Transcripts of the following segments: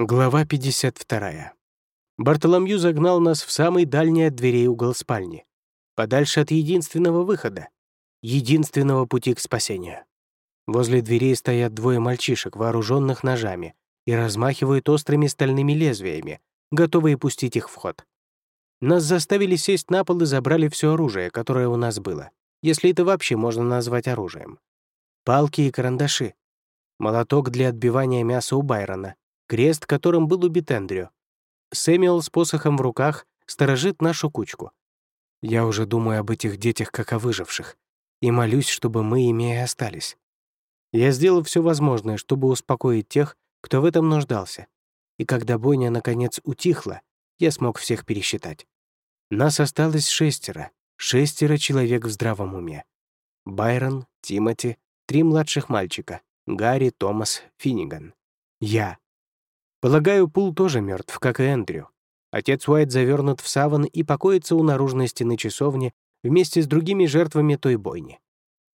Глава 52. Бартоломью загнал нас в самый дальний от дверей угол спальни, подальше от единственного выхода, единственного пути к спасению. Возле дверей стоят двое мальчишек, вооруженных ножами, и размахивают острыми стальными лезвиями, готовые пустить их в ход. Нас заставили сесть на пол и забрали все оружие, которое у нас было, если это вообще можно назвать оружием. Палки и карандаши. Молоток для отбивания мяса у Байрона, крест, которым был убит Эндрю. Сэмюэл с посохом в руках сторожит нашу кучку. Я уже думаю об этих детях как о выживших и молюсь, чтобы мы ими и остались. Я сделал все возможное, чтобы успокоить тех, кто в этом нуждался. И когда бойня наконец утихла, я смог всех пересчитать. Нас осталось шестеро, шестеро человек в здравом уме. Байрон, Тимоти, три младших мальчика, Гарри, Томас, Финниган. Я. Полагаю, Пул тоже мертв, как и Эндрю. Отец Уайт завернут в саван и покоится у наружной стены часовни вместе с другими жертвами той бойни.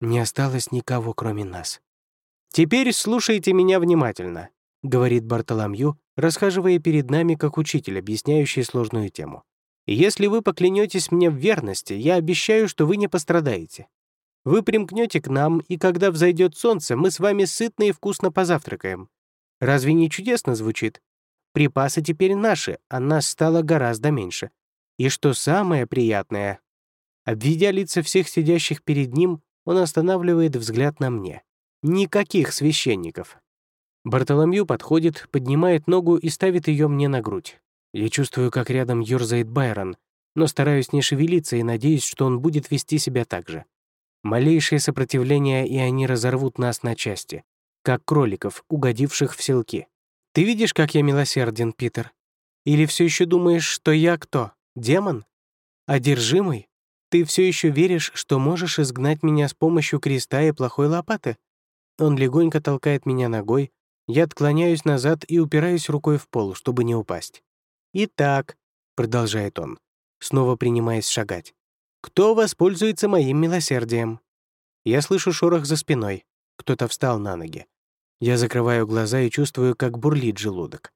Не осталось никого, кроме нас. «Теперь слушайте меня внимательно», — говорит Бартоломью, расхаживая перед нами как учитель, объясняющий сложную тему. «Если вы поклянетесь мне в верности, я обещаю, что вы не пострадаете. Вы примкнете к нам, и когда взойдет солнце, мы с вами сытно и вкусно позавтракаем. Разве не чудесно звучит? Припасы теперь наши, а нас стало гораздо меньше. И что самое приятное, обведя лица всех сидящих перед ним, он останавливает взгляд на мне. Никаких священников. Бартоломью подходит, поднимает ногу и ставит ее мне на грудь. Я чувствую, как рядом ёрзает Байрон, но стараюсь не шевелиться и надеюсь, что он будет вести себя так же. Малейшее сопротивление, и они разорвут нас на части как кроликов, угодивших в селки. Ты видишь, как я милосерден, Питер? Или все еще думаешь, что я кто? Демон? Одержимый? Ты все еще веришь, что можешь изгнать меня с помощью креста и плохой лопаты? Он легонько толкает меня ногой, я отклоняюсь назад и упираюсь рукой в пол, чтобы не упасть. «Итак», — продолжает он, снова принимаясь шагать, «кто воспользуется моим милосердием?» Я слышу шорох за спиной. Кто-то встал на ноги. Я закрываю глаза и чувствую, как бурлит желудок.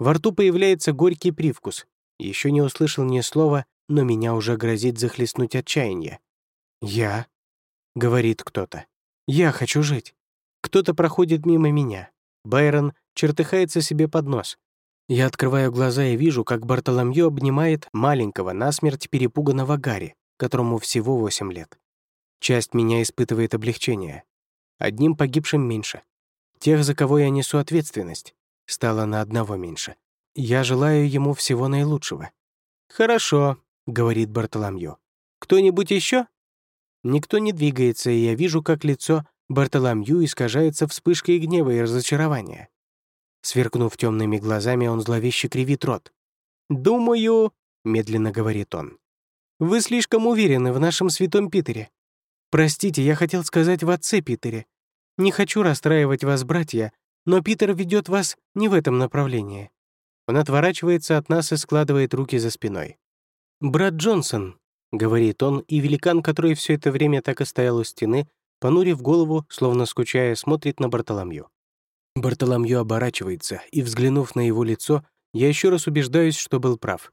Во рту появляется горький привкус. Еще не услышал ни слова, но меня уже грозит захлестнуть отчаяние. «Я?» — говорит кто-то. «Я хочу жить». Кто-то проходит мимо меня. Байрон чертыхается себе под нос. Я открываю глаза и вижу, как Бартоломью обнимает маленького, насмерть перепуганного Гарри, которому всего 8 лет. Часть меня испытывает облегчение. Одним погибшим меньше. Тех, за кого я несу ответственность, стало на одного меньше. Я желаю ему всего наилучшего. «Хорошо», — говорит Бартоломью. «Кто-нибудь еще? Никто не двигается, и я вижу, как лицо Бартоломью искажается вспышкой гнева и разочарования. Сверкнув темными глазами, он зловеще кривит рот. «Думаю», — медленно говорит он, — «вы слишком уверены в нашем святом Питере. Простите, я хотел сказать в отце Питере. Не хочу расстраивать вас, братья, но Питер ведет вас не в этом направлении». Он отворачивается от нас и складывает руки за спиной. «Брат Джонсон», — говорит он, и великан, который все это время так и стоял у стены, понурив голову, словно скучая, смотрит на Бартоломью. Бартоломью оборачивается, и, взглянув на его лицо, я еще раз убеждаюсь, что был прав.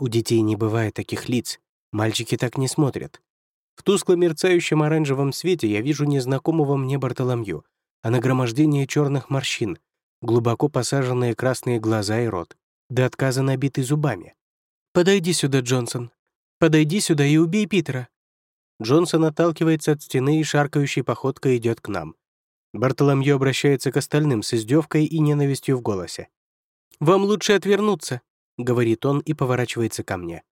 У детей не бывает таких лиц, мальчики так не смотрят. В тускло мерцающем оранжевом свете я вижу незнакомого мне Бартоломью, а нагромождение черных морщин, глубоко посаженные красные глаза и рот, до отказа набитый зубами. «Подойди сюда, Джонсон. Подойди сюда и убей Питера». Джонсон отталкивается от стены и шаркающей походкой идет к нам. Бартоломью обращается к остальным с издевкой и ненавистью в голосе. «Вам лучше отвернуться», — говорит он и поворачивается ко мне.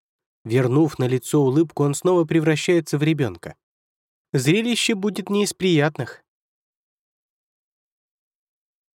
Вернув на лицо улыбку, он снова превращается в ребенка. Зрелище будет не из приятных.